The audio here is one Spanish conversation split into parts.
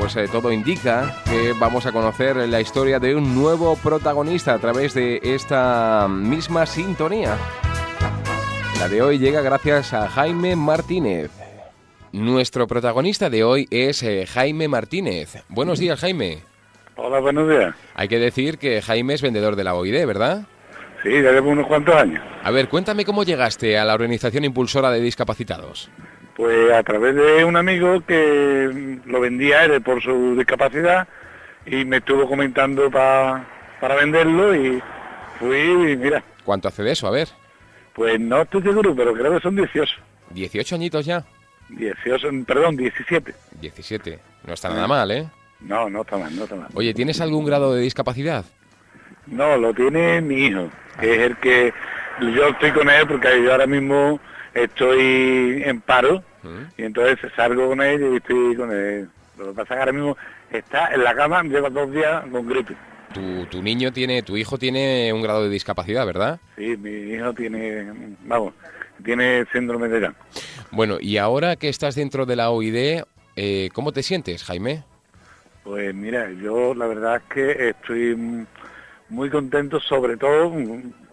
pues eh, todo indica que vamos a conocer la historia de un nuevo protagonista a través de esta misma sintonía. La de hoy llega gracias a Jaime Martínez. Nuestro protagonista de hoy es eh, Jaime Martínez. Buenos días, Jaime. Hola, buenos días. Hay que decir que Jaime es vendedor de la OID, ¿verdad? Sí, ya llevo unos cuantos años. A ver, cuéntame cómo llegaste a la organización impulsora de discapacitados. Pues a través de un amigo que lo vendía él por su discapacidad y me estuvo comentando pa- para venderlo y fui y mira, ¿Cuánto hace de eso? A ver, pues no estoy seguro, pero creo que son 18. 18 añitos ya. 18, perdón, 17. 17. No está nada mal, ¿eh? No, no está mal, no está mal. Oye, ¿tienes algún grado de discapacidad? No, lo tiene mi hijo, que es el que yo estoy con él porque yo ahora mismo estoy en paro ¿Mm? y entonces salgo con él y estoy con él. Lo que pasa es que ahora mismo está en la cama, lleva dos días con gripe. Tu, tu niño tiene, tu hijo tiene un grado de discapacidad, ¿verdad? Sí, mi hijo tiene, vamos, tiene síndrome de Down. Bueno, y ahora que estás dentro de la OID, eh, ¿cómo te sientes, Jaime? Pues mira, yo la verdad es que estoy muy contento, sobre todo,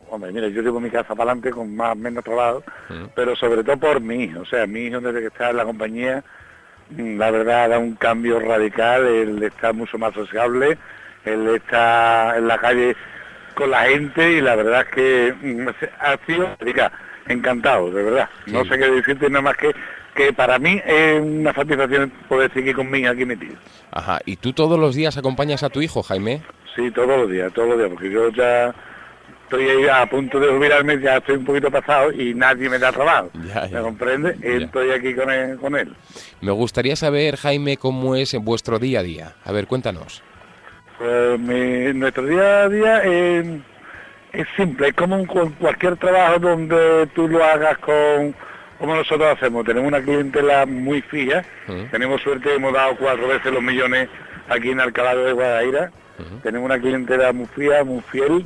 hombre, mira, yo llevo mi casa para adelante con más o menos trabajo, Mm. pero sobre todo por mi hijo. O sea, mi hijo desde que está en la compañía, mm, la verdad da un cambio radical, él está mucho más sociable, él está en la calle con la gente y la verdad es que mm, ha sido diga, encantado, de verdad. No sé qué decirte nada más que que para mí es una satisfacción poder seguir con mi hija aquí metido. Ajá, ¿y tú todos los días acompañas a tu hijo, Jaime? Sí, todos los días, todos los días, porque yo ya estoy ahí a punto de jubilarme, ya estoy un poquito pasado y nadie me da trabajo. Ya, ya. ¿Me comprende? Ya. Estoy aquí con él, con él. Me gustaría saber, Jaime, cómo es en vuestro día a día. A ver, cuéntanos. Pues mi- nuestro día a día eh, es simple, es como un- cualquier trabajo donde tú lo hagas con como nosotros hacemos. Tenemos una clientela muy fija, tenemos suerte, hemos dado cuatro veces los millones aquí en Alcalá de Guadaira, tenemos una clientela muy fija, muy fiel.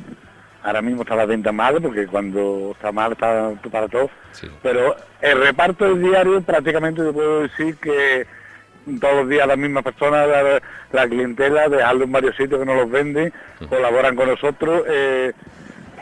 Ahora mismo está la venta mal, porque cuando está mal está para todos. Sí. Pero el reparto del diario prácticamente te puedo decir que todos los días las mismas personas, la, la clientela, dejarlo en varios sitios que nos los venden, colaboran con nosotros. eh,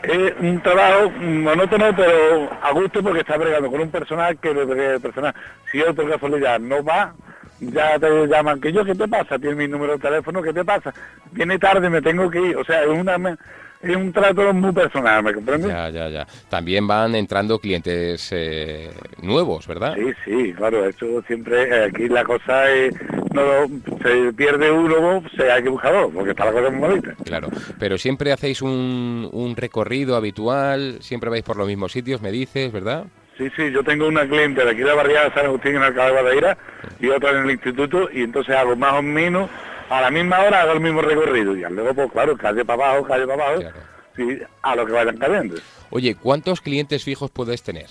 es un trabajo monótono pero a gusto porque está bregando con un personal que el personal, si otro casualidad no va, ya te llaman que yo, ¿qué te pasa? Tiene mi número de teléfono, ¿qué te pasa? Viene tarde, me tengo que ir. O sea, es una es un trato muy personal, ¿me comprendes? Ya, ya, ya. También van entrando clientes eh, nuevos, ¿verdad? Sí, sí, claro, eso siempre, eh, aquí la cosa es, no se pierde uno, se hay que buscar dos, porque está la cosa muy bonita. Claro, pero siempre hacéis un, un recorrido habitual, siempre vais por los mismos sitios, me dices, ¿verdad? Sí, sí, yo tengo una cliente de aquí de la barriada de San Agustín en Alcalá de Guadaira y otra en el instituto y entonces hago más o menos a la misma hora hago el mismo recorrido y luego pues claro, calle para abajo, calle para abajo, Claro. sí, a lo que vayan cayendo. Oye, ¿cuántos clientes fijos puedes tener?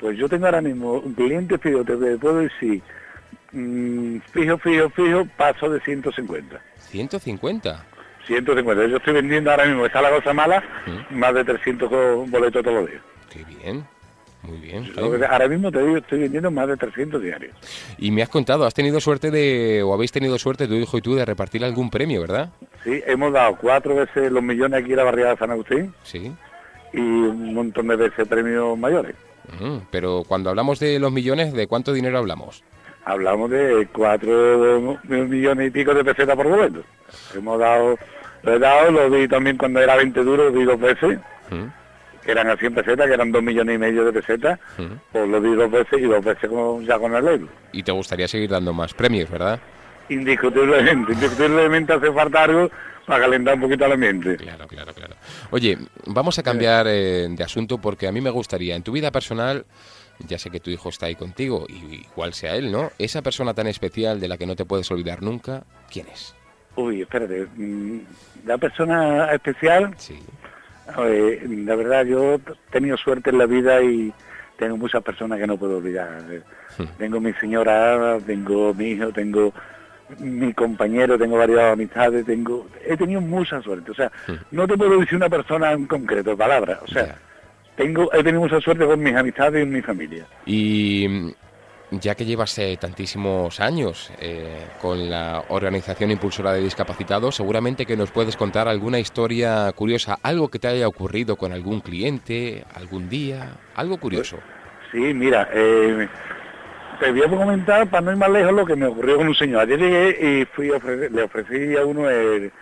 Pues yo tengo ahora mismo un cliente fijo, te puedo decir, mm, fijo, fijo, fijo, paso de 150. 150. 150. Yo estoy vendiendo ahora mismo, está la cosa mala, más de 300 co- boletos todos los días. Qué bien, muy bien. Jaime. ahora mismo te digo, estoy vendiendo más de 300 diarios. Y me has contado, has tenido suerte de, o habéis tenido suerte tu hijo y tú de repartir algún premio, ¿verdad? Sí, hemos dado cuatro veces los millones aquí en la barriada de San Agustín Sí. y un montón de veces premios mayores. Mm, pero cuando hablamos de los millones, ¿de cuánto dinero hablamos? Hablamos de cuatro millones y pico de pesetas por boleto. Hemos dado, lo he dado, lo di también cuando era 20 duros, di dos veces, Mm, que eran a 100 pesetas, que eran dos millones y medio de pesetas, mm. pues lo di dos veces y dos veces con- ya con el euro. Y te gustaría seguir dando más premios, ¿verdad? Indiscutiblemente, indiscutiblemente hace falta algo para calentar un poquito el ambiente. Claro, claro, claro. Oye, vamos a cambiar eh, de asunto porque a mí me gustaría, en tu vida personal, ya sé que tu hijo está ahí contigo, y igual sea él, ¿no? Esa persona tan especial de la que no te puedes olvidar nunca, ¿quién es? Uy, espérate, mm, la persona especial, Sí. Eh, la verdad yo he tenido suerte en la vida y tengo muchas personas que no puedo olvidar. Eh, Tengo mi señora, tengo mi hijo, tengo mi compañero, tengo varias amistades, tengo he tenido mucha suerte. O sea, no te puedo decir una persona en concreto, palabras. O sea, tengo he tenido mucha suerte con mis amistades y mi familia. Y ya que llevas tantísimos años eh, con la organización impulsora de discapacitados, seguramente que nos puedes contar alguna historia curiosa, algo que te haya ocurrido con algún cliente, algún día, algo curioso. Sí, mira, eh, te voy a comentar, para no ir más lejos, lo que me ocurrió con un señor. Ayer llegué y fui le ofrecí a uno el,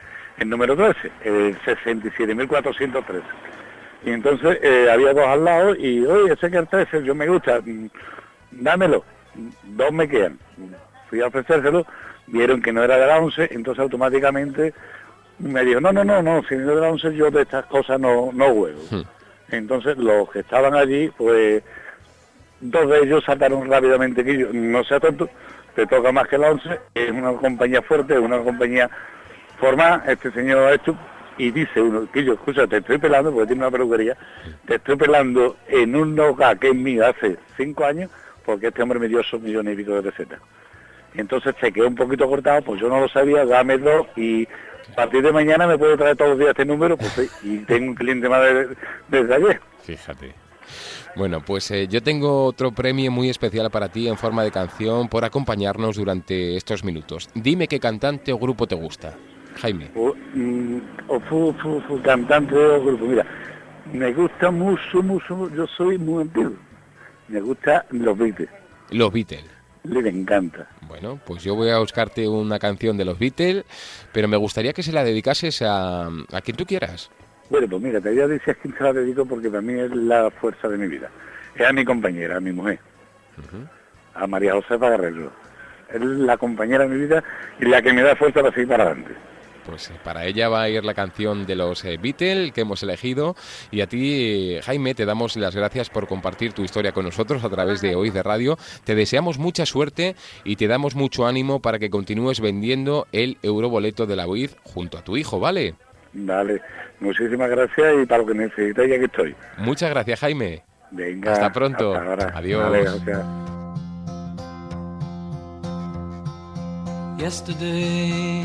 número 13, el 67.413. Y entonces eh, había dos al lado y, oye, ese que el 13, yo me gusta, mm, dámelo. Dos me quedan. Fui a ofrecérselo, vieron que no era de la 11, entonces automáticamente me dijo, no, no, no, no, si no es de la 11 yo de estas cosas no, no juego. Hmm. Entonces los que estaban allí, pues dos de ellos sacaron rápidamente que yo, no sea tonto, te toca más que la 11, es una compañía fuerte, es una compañía formada, este señor ha hecho, y dice uno, que yo, escucha, te estoy pelando, porque tiene una peluquería, te estoy pelando en un local que es mío hace cinco años, porque este hombre me dio esos millones y pico de pesetas. Entonces se quedó un poquito cortado, pues yo no lo sabía, dame dos y a partir de mañana me puede traer todos los días este número, pues y tengo un cliente más desde ayer. Fíjate. Bueno, pues eh, yo tengo otro premio muy especial para ti en forma de canción por acompañarnos durante estos minutos. Dime qué cantante o grupo te gusta, Jaime. O, mm, cantante o grupo, mira, me gusta mucho, mucho, yo soy muy antiguo. Me gusta los Beatles. Los Beatles. Le encanta. Bueno, pues yo voy a buscarte una canción de los Beatles, pero me gustaría que se la dedicases a, a quien tú quieras. Bueno, pues mira, te voy a decir a quién se la dedico porque para mí es la fuerza de mi vida. Es a mi compañera, a mi mujer, a María Josefa Guerrero. Es la compañera de mi vida y la que me da fuerza para seguir para adelante. Pues eh, para ella va a ir la canción de los eh, Beatles que hemos elegido y a ti, Jaime, te damos las gracias por compartir tu historia con nosotros a través de Hoy de Radio. Te deseamos mucha suerte y te damos mucho ánimo para que continúes vendiendo el euroboleto de la UID junto a tu hijo, ¿vale? Vale, muchísimas gracias y para lo que necesitéis aquí estoy. Muchas gracias, Jaime. Venga. Hasta pronto. Adiós. Yesterday,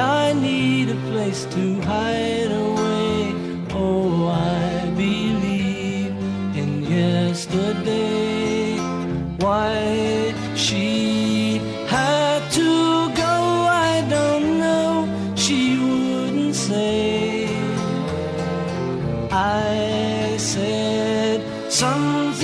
I need a place to hide away. Oh, I believe in yesterday. Why she had to go, I don't know. She wouldn't say. I said something